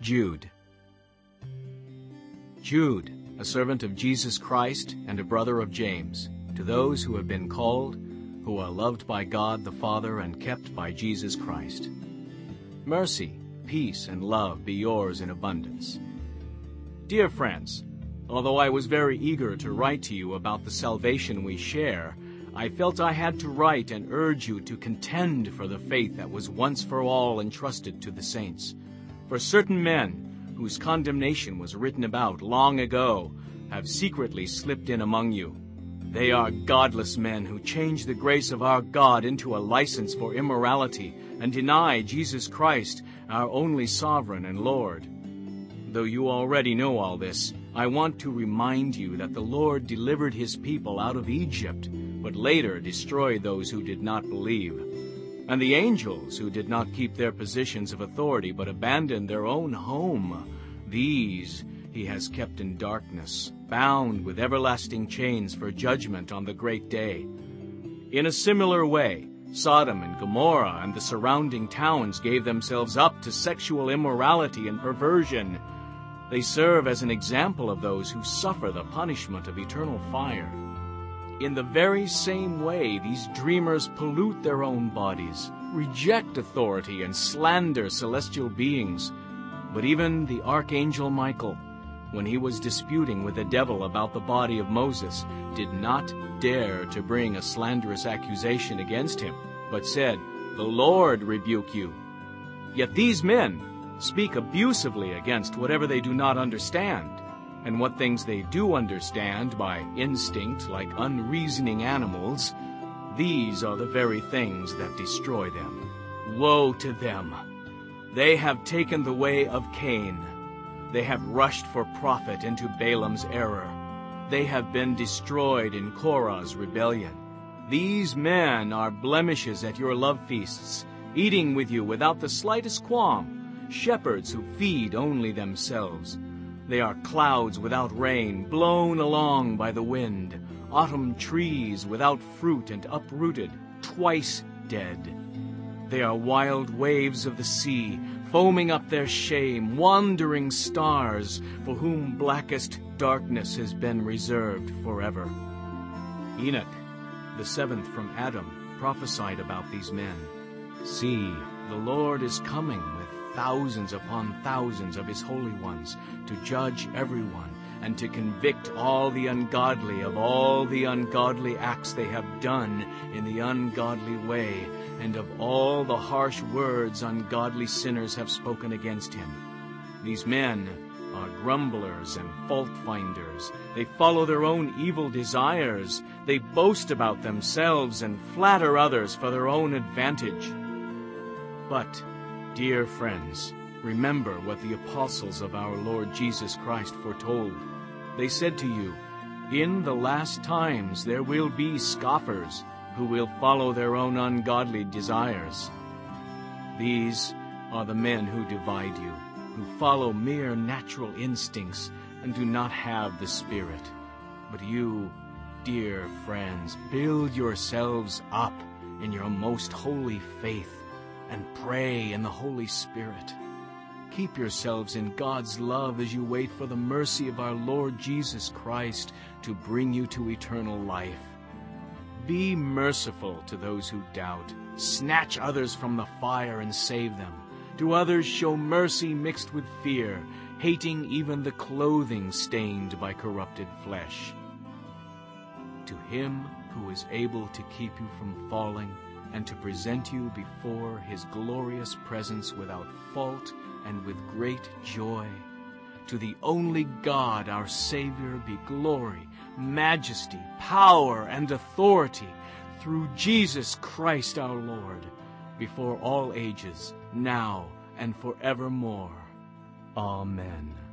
Jude. Jude, a servant of Jesus Christ and a brother of James, to those who have been called, who are loved by God the Father and kept by Jesus Christ. Mercy, peace, and love be yours in abundance. Dear friends, although I was very eager to write to you about the salvation we share, I felt I had to write and urge you to contend for the faith that was once for all entrusted to the saints. For certain men, whose condemnation was written about long ago, have secretly slipped in among you. They are godless men who change the grace of our God into a license for immorality and deny Jesus Christ, our only sovereign and Lord. Though you already know all this, I want to remind you that the Lord delivered his people out of Egypt, but later destroyed those who did not believe. And the angels who did not keep their positions of authority but abandoned their own home, these he has kept in darkness, bound with everlasting chains for judgment on the great day. In a similar way, Sodom and Gomorrah and the surrounding towns gave themselves up to sexual immorality and perversion. They serve as an example of those who suffer the punishment of eternal fire. In the very same way, these dreamers pollute their own bodies, reject authority, and slander celestial beings. But even the archangel Michael, when he was disputing with the devil about the body of Moses, did not dare to bring a slanderous accusation against him, but said, The Lord rebuke you. Yet these men speak abusively against whatever they do not understand, and what things they do understand by instinct like unreasoning animals, these are the very things that destroy them. Woe to them! They have taken the way of Cain. They have rushed for profit into Balaam's error. They have been destroyed in Korah's rebellion. These men are blemishes at your love feasts, eating with you without the slightest qualm, shepherds who feed only themselves. They are clouds without rain, blown along by the wind, autumn trees without fruit and uprooted, twice dead. They are wild waves of the sea, foaming up their shame, wandering stars, for whom blackest darkness has been reserved forever. Enoch, the seventh from Adam, prophesied about these men. See, the Lord is coming with thousands upon thousands of his holy ones to judge everyone and to convict all the ungodly of all the ungodly acts they have done in the ungodly way and of all the harsh words ungodly sinners have spoken against him. These men are grumblers and fault-finders. They follow their own evil desires. They boast about themselves and flatter others for their own advantage. But, dear friends, remember what the apostles of our Lord Jesus Christ foretold. They said to you, In the last times there will be scoffers, who will follow their own ungodly desires. These are the men who divide you, who follow mere natural instincts and do not have the Spirit. But you, dear friends, build yourselves up in your most holy faith and pray in the Holy Spirit. Keep yourselves in God's love as you wait for the mercy of our Lord Jesus Christ to bring you to eternal life. Be merciful to those who doubt. Snatch others from the fire and save them. To others show mercy mixed with fear, hating even the clothing stained by corrupted flesh. To him who is able to keep you from falling and to present you before his glorious presence without fault and with great joy, to the only God our Savior be glory, majesty, power, and authority through Jesus Christ our Lord, before all ages, now and forevermore. Amen.